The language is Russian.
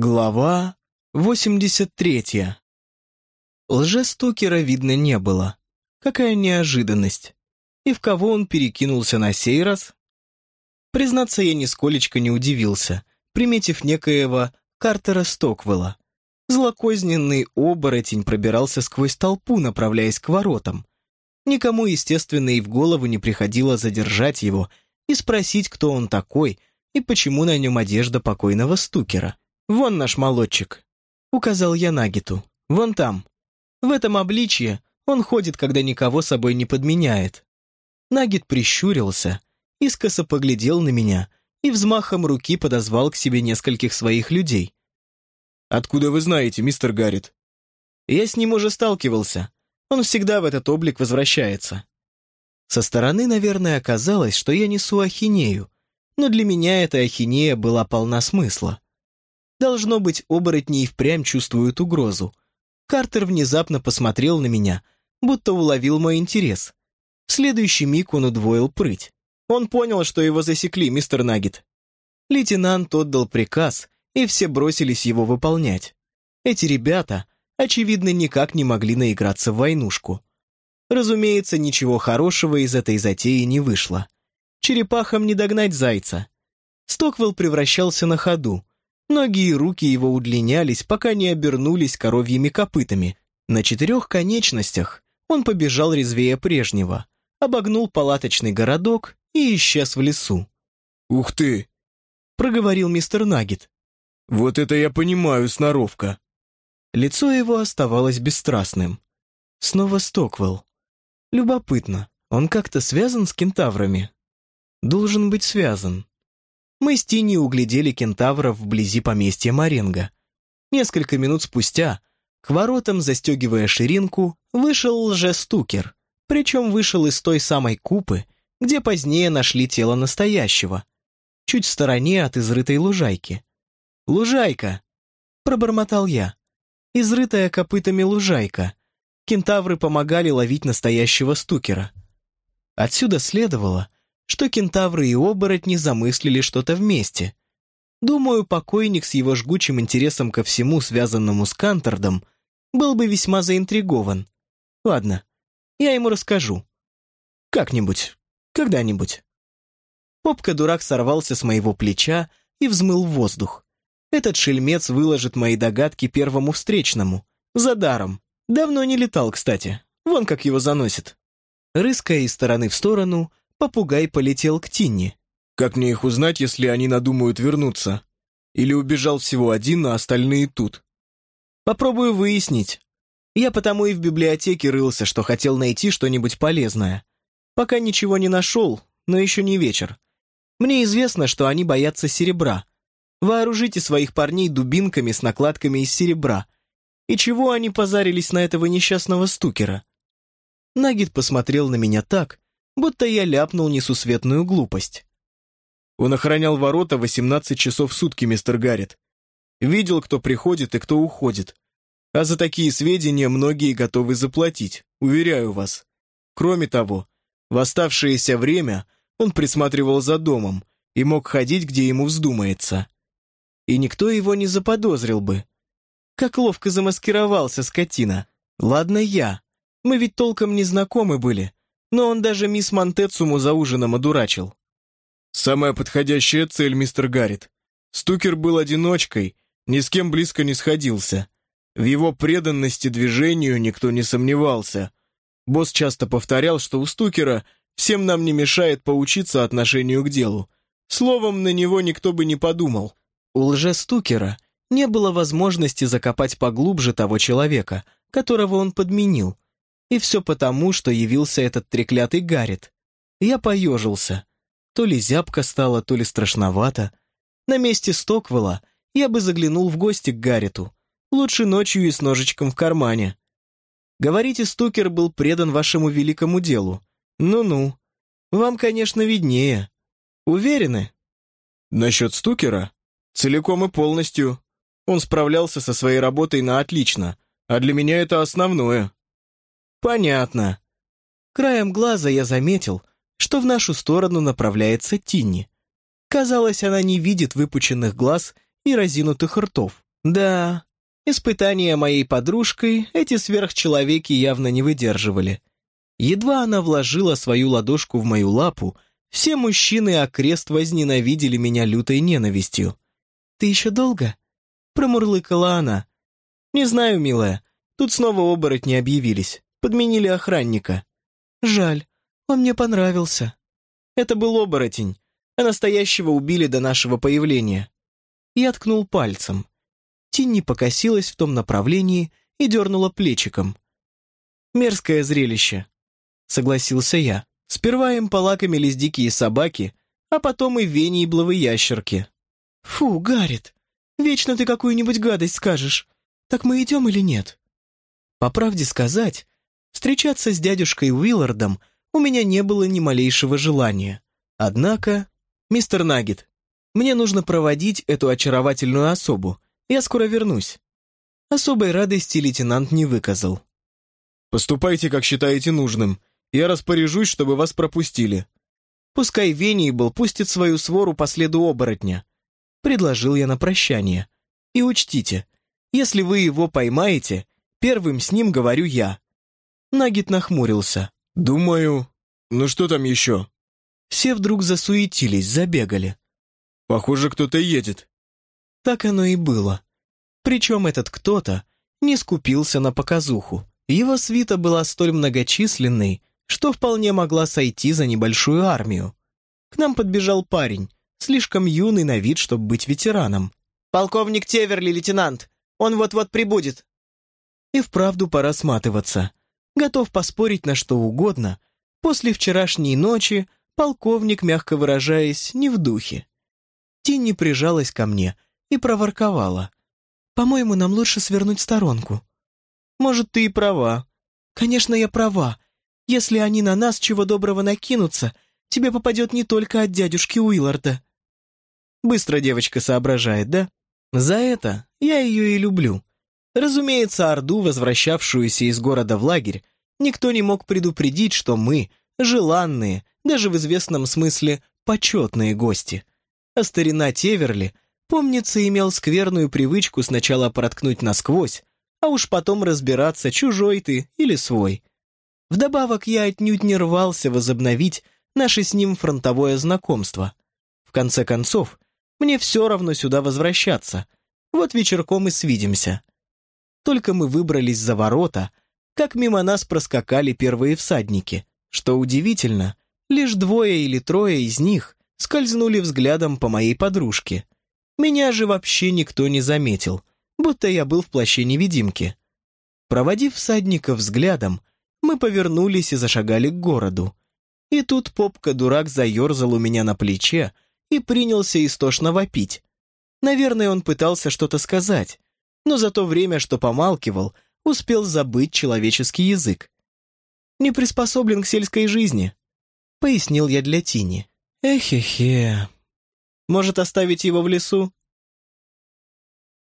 Глава 83 Лжестукера видно не было. Какая неожиданность. И в кого он перекинулся на сей раз? Признаться, я нисколечко не удивился, приметив некоего Картера Стоквелла. Злокозненный оборотень пробирался сквозь толпу, направляясь к воротам. Никому, естественно, и в голову не приходило задержать его и спросить, кто он такой и почему на нем одежда покойного стукера. «Вон наш молодчик», — указал я Нагиту. «Вон там. В этом обличье он ходит, когда никого собой не подменяет». Нагит прищурился, искоса поглядел на меня и взмахом руки подозвал к себе нескольких своих людей. «Откуда вы знаете, мистер Гаррит?» «Я с ним уже сталкивался. Он всегда в этот облик возвращается». Со стороны, наверное, оказалось, что я несу ахинею, но для меня эта ахинея была полна смысла. Должно быть, оборотни и впрямь чувствуют угрозу. Картер внезапно посмотрел на меня, будто уловил мой интерес. В следующий миг он удвоил прыть. Он понял, что его засекли, мистер Наггет. Лейтенант отдал приказ, и все бросились его выполнять. Эти ребята, очевидно, никак не могли наиграться в войнушку. Разумеется, ничего хорошего из этой затеи не вышло. Черепахам не догнать зайца. Стоквелл превращался на ходу, Ноги и руки его удлинялись, пока не обернулись коровьими копытами. На четырех конечностях он побежал резвее прежнего, обогнул палаточный городок и исчез в лесу. «Ух ты!» — проговорил мистер Наггет. «Вот это я понимаю, сноровка!» Лицо его оставалось бесстрастным. Снова Стоквелл. Любопытно, он как-то связан с кентаврами? Должен быть связан мы с Тини углядели кентавров вблизи поместья Маренго. Несколько минут спустя, к воротам, застегивая ширинку, вышел лжестукер, причем вышел из той самой купы, где позднее нашли тело настоящего, чуть в стороне от изрытой лужайки. «Лужайка!» — пробормотал я. «Изрытая копытами лужайка. Кентавры помогали ловить настоящего стукера». Отсюда следовало, что кентавры и оборотни замыслили что-то вместе. Думаю, покойник с его жгучим интересом ко всему, связанному с Кантордом, был бы весьма заинтригован. Ладно, я ему расскажу. Как-нибудь, когда-нибудь. Попка-дурак сорвался с моего плеча и взмыл в воздух. Этот шельмец выложит мои догадки первому встречному. За даром. Давно не летал, кстати. Вон как его заносит. Рыская из стороны в сторону, попугай полетел к Тинни. «Как мне их узнать, если они надумают вернуться? Или убежал всего один, а остальные тут?» «Попробую выяснить. Я потому и в библиотеке рылся, что хотел найти что-нибудь полезное. Пока ничего не нашел, но еще не вечер. Мне известно, что они боятся серебра. Вооружите своих парней дубинками с накладками из серебра. И чего они позарились на этого несчастного стукера?» Нагид посмотрел на меня так, будто я ляпнул несусветную глупость. Он охранял ворота 18 часов в сутки, мистер Гаррет. Видел, кто приходит и кто уходит. А за такие сведения многие готовы заплатить, уверяю вас. Кроме того, в оставшееся время он присматривал за домом и мог ходить, где ему вздумается. И никто его не заподозрил бы. Как ловко замаскировался скотина. Ладно я. Мы ведь толком не знакомы были, но он даже мисс Монтецуму за ужином одурачил. «Самая подходящая цель, мистер Гаррит. Стукер был одиночкой, ни с кем близко не сходился. В его преданности движению никто не сомневался. Босс часто повторял, что у Стукера всем нам не мешает поучиться отношению к делу. Словом, на него никто бы не подумал. У лже-стукера не было возможности закопать поглубже того человека, которого он подменил, и все потому, что явился этот треклятый Гаррит. Я поежился. То ли зябко стало, то ли страшновато. На месте Стоквелла я бы заглянул в гости к Гарриту. Лучше ночью и с ножичком в кармане. Говорите, Стукер был предан вашему великому делу. Ну-ну. Вам, конечно, виднее. Уверены? Насчет Стукера? Целиком и полностью. Он справлялся со своей работой на отлично, а для меня это основное. «Понятно». Краем глаза я заметил, что в нашу сторону направляется Тинни. Казалось, она не видит выпученных глаз и разинутых ртов. Да, испытания моей подружкой эти сверхчеловеки явно не выдерживали. Едва она вложила свою ладошку в мою лапу, все мужчины окрест возненавидели меня лютой ненавистью. «Ты еще долго?» — промурлыкала она. «Не знаю, милая, тут снова оборотни объявились, подменили охранника». «Жаль, он мне понравился». Это был оборотень, а настоящего убили до нашего появления. Я ткнул пальцем. Тинни покосилась в том направлении и дернула плечиком. Мерзкое зрелище согласился я. Сперва им полакомились дикие собаки, а потом и веньебловые ящерки. «Фу, Гаррит, вечно ты какую-нибудь гадость скажешь. Так мы идем или нет?» По правде сказать, встречаться с дядюшкой Уиллардом у меня не было ни малейшего желания. Однако, мистер Наггет, мне нужно проводить эту очаровательную особу. Я скоро вернусь. Особой радости лейтенант не выказал. «Поступайте, как считаете нужным. Я распоряжусь, чтобы вас пропустили». «Пускай Венибл пустит свою свору по следу оборотня», — предложил я на прощание. «И учтите, если вы его поймаете, первым с ним говорю я». Нагит нахмурился. «Думаю... Ну что там еще?» Все вдруг засуетились, забегали. «Похоже, кто-то едет». Так оно и было. Причем этот кто-то не скупился на показуху. Его свита была столь многочисленной, что вполне могла сойти за небольшую армию. К нам подбежал парень, слишком юный на вид, чтобы быть ветераном. «Полковник Теверли, лейтенант! Он вот-вот прибудет!» И вправду пора сматываться. Готов поспорить на что угодно. После вчерашней ночи полковник, мягко выражаясь, не в духе. Тинни прижалась ко мне и проворковала. «По-моему, нам лучше свернуть сторонку». «Может, ты и права». «Конечно, я права. Если они на нас чего доброго накинутся, тебе попадет не только от дядюшки Уилларда». Быстро девочка соображает, да? За это я ее и люблю. Разумеется, Орду, возвращавшуюся из города в лагерь, никто не мог предупредить, что мы — желанные, даже в известном смысле почетные гости. А старина Теверли, помнится, имел скверную привычку сначала проткнуть насквозь, а уж потом разбираться, чужой ты или свой. Вдобавок я отнюдь не рвался возобновить наше с ним фронтовое знакомство. В конце концов, мне все равно сюда возвращаться. Вот вечерком и свидимся. Только мы выбрались за ворота, как мимо нас проскакали первые всадники. Что удивительно, лишь двое или трое из них скользнули взглядом по моей подружке. Меня же вообще никто не заметил, будто я был в плаще невидимки. Проводив всадника взглядом, мы повернулись и зашагали к городу. И тут попка-дурак заерзал у меня на плече и принялся истошно вопить. Наверное, он пытался что-то сказать, но за то время, что помалкивал, успел забыть человеческий язык. «Не приспособлен к сельской жизни», — пояснил я для Тини. «Эхе-хе. Может, оставить его в лесу?